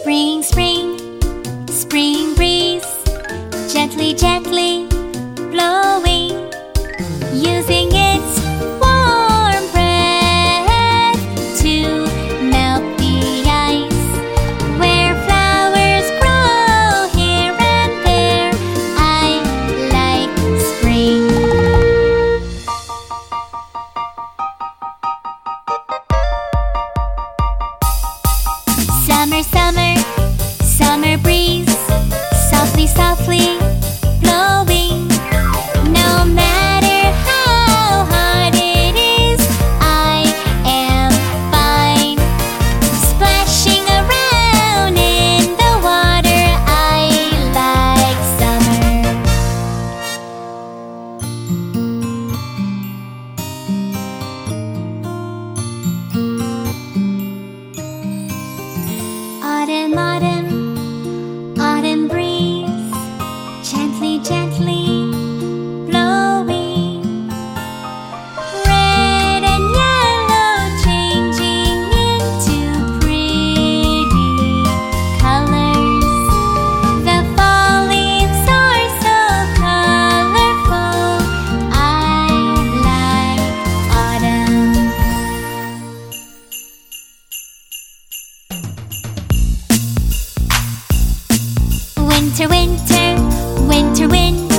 Spring, spring, spring breeze, gently, gently summer breeze, winter, winter, winter, winter.